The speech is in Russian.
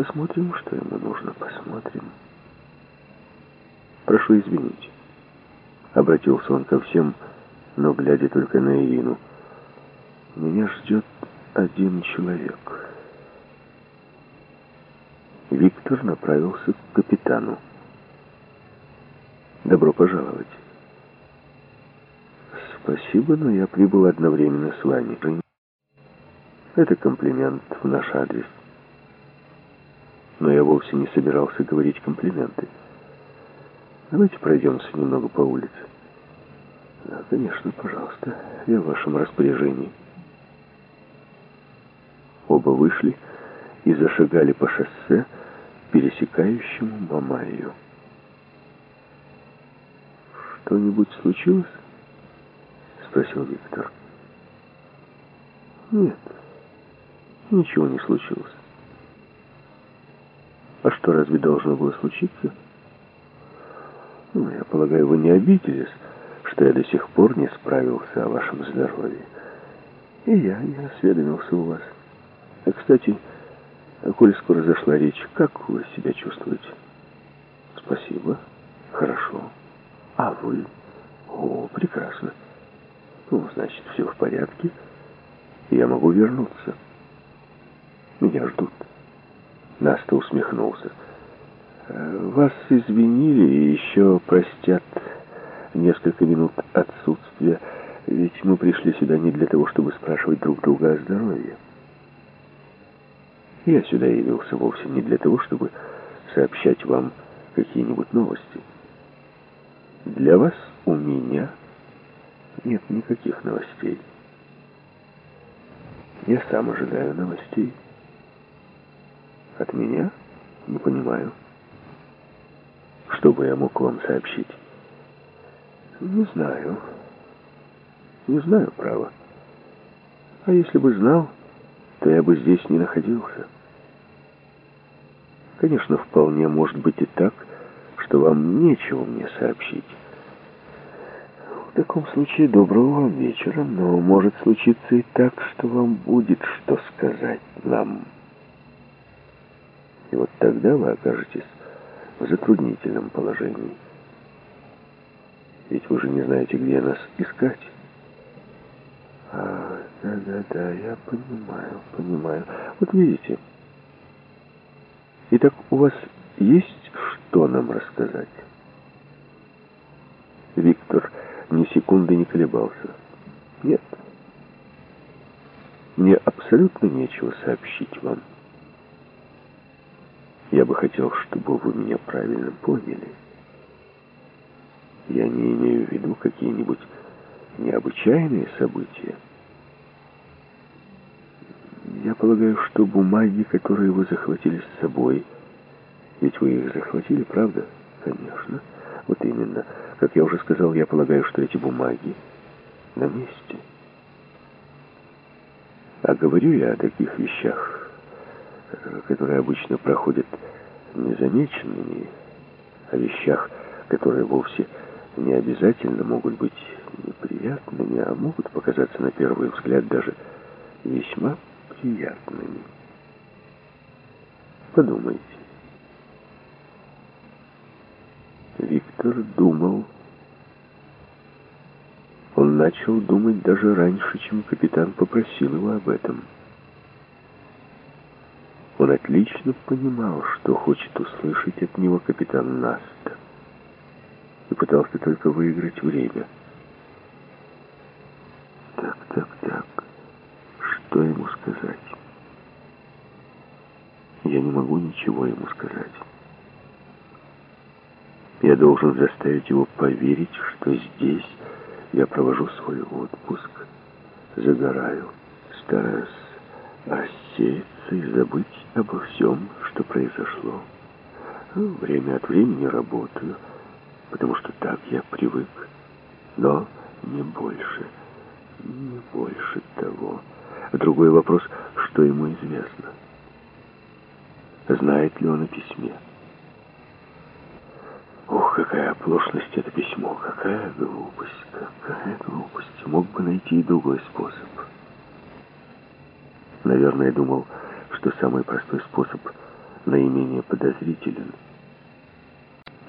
Посмотрим, что ему нужно, посмотрим. Прошу извинить. Обратился он ко всем, но глядя только на Ирину. Меня ждет один человек. Виктор направился к капитану. Добро пожаловать. Спасибо, но я прибыл одновременно с вами. Это комплимент в наш адрес. Но я вовсе не собирался говорить комплименты. Давайте пройдемся немного по улице. Да, конечно, пожалуйста. Я в вашем распоряжении. Оба вышли и зашагали по шоссе, пересекающему Мамайю. «Что-нибудь случилось?» — спросил Виктор. «Нет, ничего не случилось». «А что, разве должно было случиться?» «Ну, я полагаю, вы не обиделись, что я до сих пор не справился о вашем здоровье. И я не осведомился у вас. А, кстати, а коль скоро зашла речь, как вы себя чувствуете?» «Спасибо. Хорошо. А вы?» «О, прекрасно. Ну, значит, все в порядке. Я могу вернуться. Меня ждут». Наста усмехнулся. «Э, «Вас извинили и еще простят несколько минут отсутствия, ведь мы пришли сюда не для того, чтобы спрашивать друг друга о здоровье. Я сюда явился вовсе не для того, чтобы сообщать вам какие-нибудь новости. Для вас у меня нет никаких новостей. Я сам ожидаю новостей. От меня? Не понимаю. Что бы я мог вам сообщить? Не знаю. Не знаю, право. А если бы знал, то я бы здесь не находился. Конечно, вполне может быть и так, что вам нечего мне сообщить. В таком случае доброго вам вечера, но может случиться и так, что вам будет что сказать нам. И вот тогда вы окажетесь в затруднительном положении. Ведь вы же не знаете, где нас искать. А, да-да-да, я понимаю, понимаю. Вот видите. Итак, у вас есть что нам рассказать? Виктор ни секунды не колебался. Нет. Мне абсолютно нечего сообщить вам. Я бы хотел, чтобы вы меня правильно поняли. Я не имею в виду какие-нибудь необычайные события. Я полагаю, что бумаги, которые вы захватили с собой, ведь вы их захватили, правда? Конечно. Вот именно. Как я уже сказал, я полагаю, что эти бумаги на месте. А говорю я о таких вещах, которые обычно проходят незамеченными, о вещах, которые вовсе не обязательно могут быть неприятными, а могут показаться на первый взгляд даже весьма приятными. Подумайте. Виктор думал. Он начал думать даже раньше, чем капитан попросил его об этом. Он отлично понимал, что хочет услышать от него капитан Наста и пытался только выиграть время. Так, так, так. Что ему сказать? Я не могу ничего ему сказать. Я должен заставить его поверить, что здесь я провожу свой отпуск, загораю, стараюсь рассеяться и забыть обо всем, что произошло. Время от времени работаю, потому что так я привык. Но не больше, не больше того. Другой вопрос, что ему известно. Знает ли он о письме? Ох, какая оплошность это письмо, какая глупость, какая глупость. Мог бы найти и другой способ. Наверное, думал, что самый простой способ наименее подозрителен.